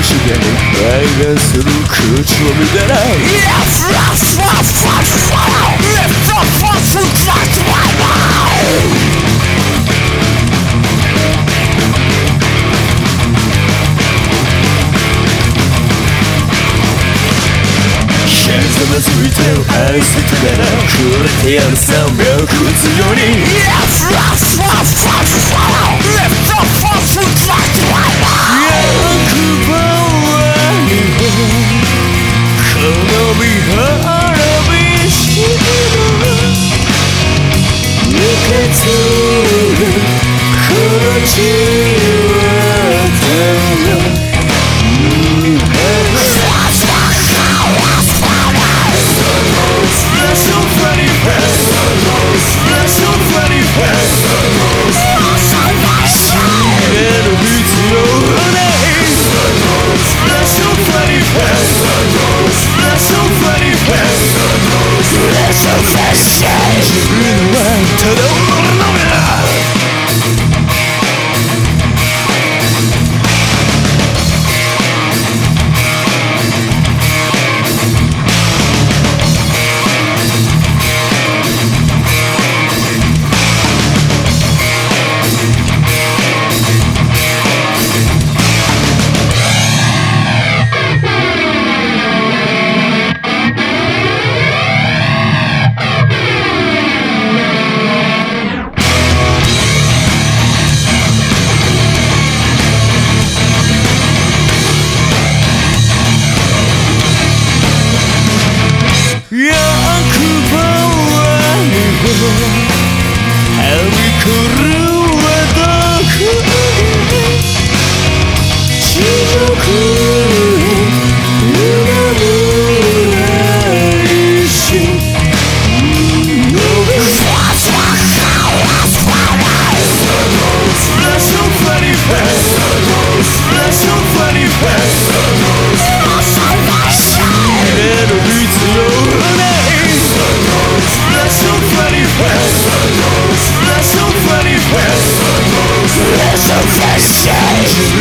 遣い真裏星で愛がする口を見てない Yes, yes, yes, yes, Lift the force we trust right now Şarjıついてる愛してたらくれてやる300強に Yes, yes, yes, yes, Lift the Jesus